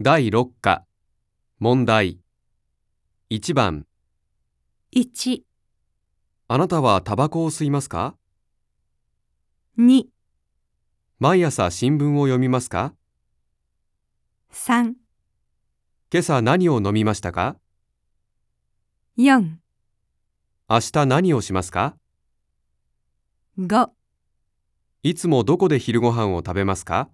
第6課。問題。1番。1、あなたはタバコを吸いますか？2、毎朝新聞を読みますか？3、今朝何を飲みましたか？4、明日何をしますか？5いつもどこで昼ご飯を食べますか？